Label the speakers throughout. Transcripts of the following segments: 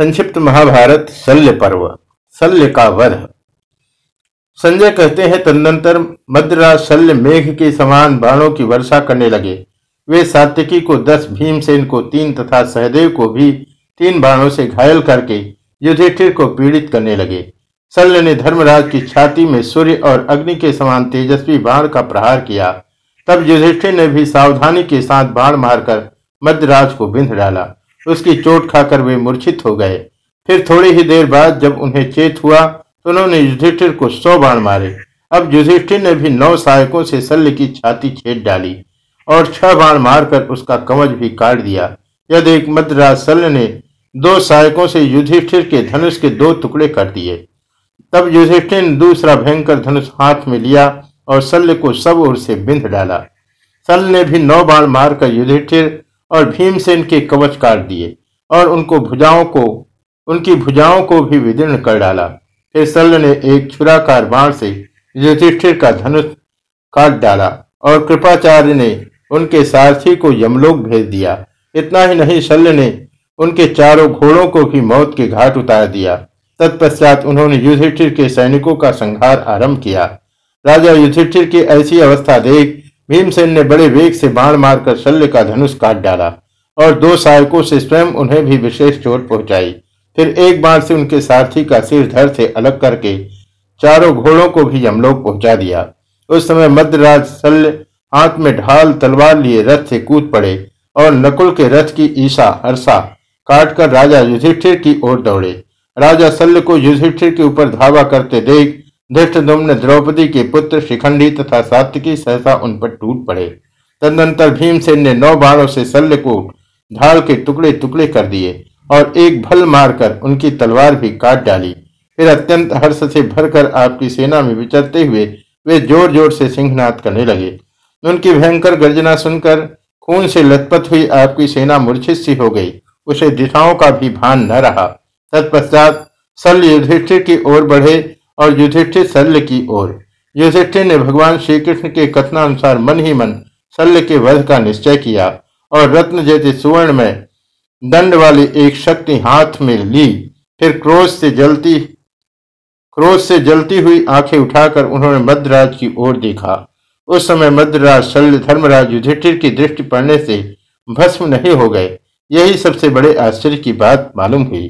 Speaker 1: संक्षिप्त महाभारत, शल्य पर्व, शल्य का वध। संजय कहते हैं, तदनंतर मद्राज शल्य मेघ के समान बाणों की वर्षा करने लगे। वे सात्यकी को दस, भीमसेन को तीन तथा सहदेव को भी तीन बाणों से घायल करके युधिष्ठिर को पीड़ित करने लगे। शल्य ने धर्मराज की छाती में सूर्य और अग्नि के समान तेजस्वी बाण का प्रहार किया। तब युधिष्ठिर ने भी सावधानी के साथ बाण मारकर मध्यराज को बिंध डाला। उसकी चोट खाकर वे मूर्छित हो गए। फिर थोड़ी ही देर बाद जब उन्हें चेत हुआ तो उन्होंने युधिष्ठिर को सौ बाण मारे। अब युधिष्ठिर ने भी नौ सहायकों से शल्य की छाती छेद डाली और छह बाण मारकर उसका कवच भी काट दिया। यह देख मद्राज शल्य ने दो सहायकों से युधिष्ठिर के धनुष के दो टुकड़े कर दिए। तब युधिष्ठिर ने दूसरा भयंकर धनुष हाथ में लिया और शल्य को सब ओर से बिंध डाला। शल्य ने भी नौ बाण मारकर युधिष्ठिर और भीमसेन के कवच काट दिए और उनको भुजाओं को, उनकी भुजाओं को भी विदीर्ण कर डाला। फिर शल्य ने एक छुराकार बाण से युधिष्ठिर का धनुष काट डाला और कृपाचार्य ने उनके सारथी को यमलोक भेज दिया। इतना ही नहीं, शल्य ने उनके चारों घोड़ों को भी मौत के घाट उतार दिया। तत्पश्चात उन्होंने युधिष्ठिर के सैनिकों का संहार आरंभ किया। राजा युधिष्ठिर की ऐसी अवस्था देख भीमसेन ने बड़े वेग से बाण मारकर शल्य का धनुष काट डाला और दो सहायकों से स्वयं उन्हें भी विशेष चोट पहुंचाई। फिर एक बाण से उनके सारथी का सिर धर से अलग करके चारों घोड़ों को भी यमलोक पहुँचा दिया। उस समय मध्यराज शल्य हाथ में ढाल, तलवार लिए रथ से कूद पड़े और नकुल के रथ की ईशा हर्षा काटकर राजा युधिष्ठिर की ओर दौड़े। राजा शल्य को युधिष्ठिर के ऊपर धावा करते देख धृष्टुम्न द्रौपदी के पुत्र शिखंडी तथा सात्विकी सहसा उन पर टूट पड़े। तदनंतर भीमसेन ने नौ बाणों से शल्य को ढाल के टुकड़े टुकड़े कर दिए और एक भल मारकर उनकी तलवार भी काट डाली। फिर अत्यंत हर्ष से भरकर आपकी सेना में विचरते हुए वे ज़ोर ज़ोर से सिंहनाद करने लगे। उनकी भयंकर गर्जना सुनकर खून से लथपथ हुई आपकी सेना मूर्छित सी हो गई। उसे दिशाओं का भी भान न रहा। तत्पश्चात शल्य युधिष्ठिर की ओर बढ़े और युधिष्ठिर शल्य की ओर। युधिष्ठिर ने भगवान श्री कृष्ण के कथनानुसार मन ही मन शल्य के वध का निश्चय किया और रत्न जैसे सुवर्ण में दंड वाली एक शक्ति हाथ में ली। फिर क्रोध से जलती, क्रोध से जलती हुई आँखें उठाकर उन्होंने मध्यराज की ओर देखा। उस समय मध्यराज शल्य धर्मराज युधिष्ठिर की दृष्टि पड़ने से भस्म नहीं हो गए। यही सबसे बड़े आश्चर्य की बात मालूम हुई।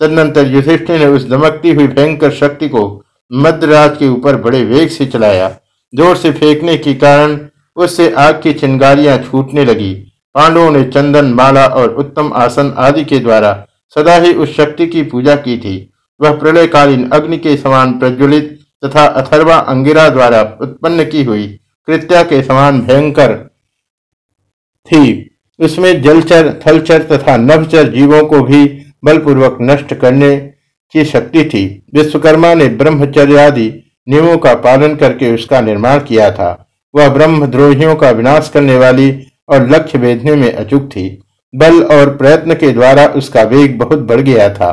Speaker 1: तदनंतर युधिष्ठिर ने उस दमकती हुई भयंकर शक्ति को मध्यरात के ऊपर बड़े वेग से चलाया। ज़ोर से फेंकने के कारण उससे आग की चिंगारियाँ छूटने लगी। पांडवों ने चंदन, माला और उत्तम आसन आदि के द्वारा सदा ही उस शक्ति की पूजा की थी। वह प्रलयकालीन अग्नि के समान प्रज्वलित तथा अथर्वा अंगिरा द्वारा उत्पन्न की हुई कृत्या के समान भयंकर थी। उसमें जलचर, थलचर तथा नभचर जीवों को भी बलपूर्वक नष्ट करने की शक्ति थी। विश्वकर्मा ने ब्रह्मचर्य आदि नियमों का पालन करके उसका निर्माण किया था। वह ब्रह्म द्रोहियों का विनाश करने वाली और लक्ष्य भेदने में अचुक थी। बल और प्रयत्न के द्वारा उसका वेग बहुत बढ़ गया था।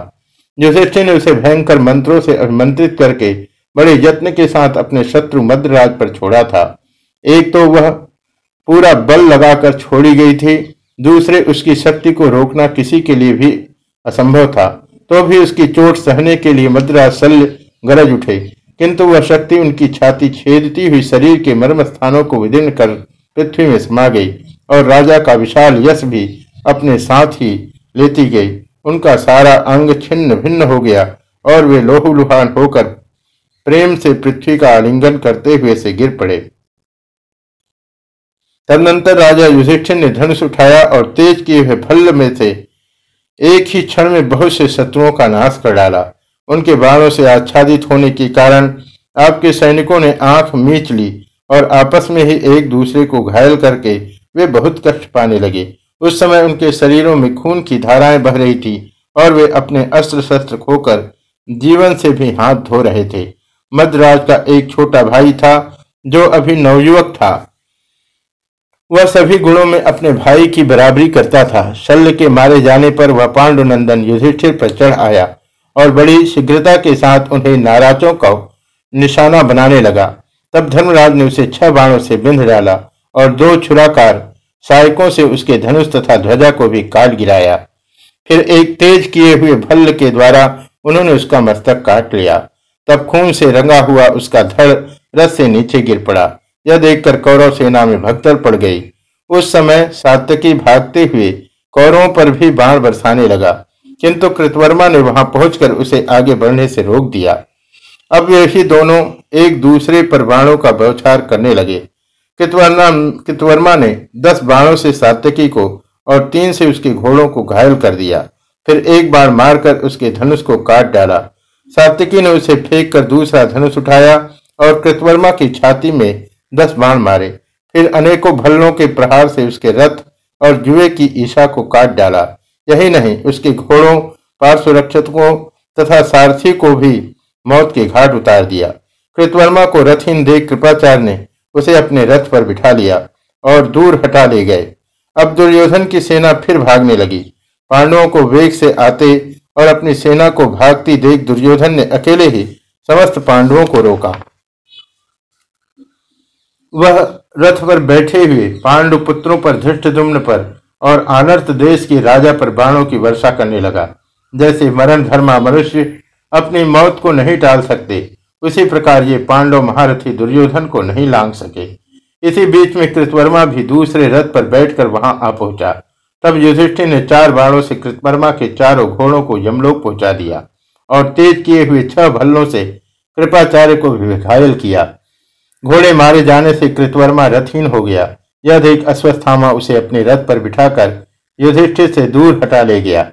Speaker 1: युधिष्ठिर ने उसे भयंकर मंत्रों से अभिमंत्रित करके बड़े यत्न के साथ अपने शत्रु मद्रराज पर छोड़ा था। एक तो वह पूरा बल लगाकर छोड़ी गई थी, दूसरे उसकी शक्ति को रोकना किसी के लिए भी असंभव था। तो भी उसकी चोट सहने के लिए मद्रा शल्य गरज उठे। किंतु वह शक्ति उनकी छाती छेदती हुई शरीर के मर्म स्थानों को विदीर्ण कर पृथ्वी में समा गई और राजा का विशाल यश भी अपने साथ ही लेती गई। उनका सारा अंग छिन्न भिन्न हो गया और वे लोहुलुहान होकर प्रेम से पृथ्वी का आलिंगन करते हुए से गिर पड़े। तदनंतर राजा युधिष्ठिर ने धनुष उठाया और तेज किए हुए फल में से एक ही क्षण में बहुत से शत्रुओं का नाश कर डाला। उनके बाणों से आच्छादित होने के कारण आपके सैनिकों ने आँख मीच ली और आपस में ही एक दूसरे को घायल करके वे बहुत कष्ट पाने लगे। उस समय उनके शरीरों में खून की धाराएँ बह रही थी और वे अपने अस्त्र शस्त्र खोकर जीवन से भी हाथ धो रहे थे। मद्राज का एक छोटा भाई था जो अभी नवयुवक था। वह सभी गुणों में अपने भाई की बराबरी करता था। शल्य के मारे जाने पर वह पांडुनंदन युधिष्ठिर पर चढ़ आया और बड़ी शीघ्रता के साथ उन्हें नाराजों का निशाना बनाने लगा। तब धर्मराज ने उसे छह बाणों से बिंध डाला और दो छुराकार सहायकों से उसके धनुष तथा ध्वजा को भी काट गिराया। फिर एक तेज किए हुए भल्ल के द्वारा उन्होंने उसका मस्तक काट लिया। तब खून से रंगा हुआ उसका धड़ रस से नीचे गिर पड़ा। यह देखकर कौरव सेना में भक्तर पड़ गई। उस समय सात्यकी भागते हुए कौरवों पर भी बाण बरसाने लगा, किंतु कृतवर्मा ने वहाँ पहुंचकर उसे आगे बढ़ने से रोक दिया। अब वे ही दोनों एक दूसरे पर बाणों का बौछार करने लगे। कृतवर्मा कृतवर्मा ने दस बाणों से सात्यकी को और तीन से उसके घोड़ों को घायल कर दिया। फिर एक बार मारकर उसके धनुष को काट डाला। सात्यकी ने उसे फेंक कर दूसरा धनुष उठाया और कृतवर्मा की छाती में दस बाण मारे। फिर अनेकों भल्लों के प्रहार से उसके रथ और जुए की ईशा को काट डाला। यही नहीं, उसके घोड़ों, पार्श्वरक्षकों तथा सारथी को भी मौत के घाट उतार दिया। कृतवर्मा को रथहीन देख कृपाचार्य ने उसे अपने रथ पर बिठा लिया और दूर हटा ले गए। अब दुर्योधन की सेना फिर भागने लगी। पांडवों को वेग से आते और अपनी सेना को भागती देख दुर्योधन ने अकेले ही समस्त पांडवों को रोका। वह रथ पर बैठे हुए पांडु पुत्रों पर धृष्टदुम्न पर और आनर्त देश के राजा पर बाणों की वर्षा करने लगा। जैसे मरण धर्मा मनुष्य अपनी मौत को नहीं टाल सकते, उसी प्रकार ये पांडव महारथी दुर्योधन को नहीं लांग सके। इसी बीच में कृतवर्मा भी दूसरे रथ पर बैठकर वहाँ आ पहुँचा। तब युधिष्ठिर ने चार बाणों से कृतवर्मा के चारों घोड़ों को यमलोक पहुँचा दिया और तेज किए हुए छह भल्लों से कृपाचार्य को भी घायल किया। घोड़े मारे जाने से कृतवर्मा रथहीन हो गया। यह देख अश्वस्थामा उसे अपने रथ पर बिठाकर युधिष्ठिर से दूर हटा ले गया।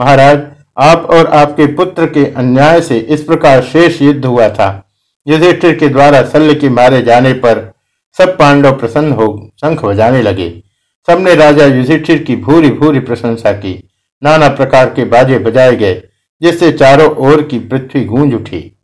Speaker 1: महाराज, आप और आपके पुत्र के अन्याय से इस प्रकार शेष युद्ध हुआ था। युधिष्ठिर के द्वारा शल्य के मारे जाने पर सब पांडव प्रसन्न हो, शंख बजाने लगे। सबने राजा युधिष्ठिर की भूरी भूरी प्रशंसा की। नाना प्रकार के बाजे बजाए गए, जिससे चारों ओर की पृथ्वी गूंज उठी।